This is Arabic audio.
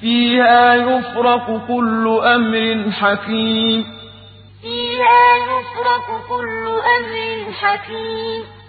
فِيهَا يُفْرَقُ كُلُّ أَمْرٍ حَكِيمٍ. فِيهَا يُفْرَقُ كُلُّ أَمْرٍ حَكِيمٍ.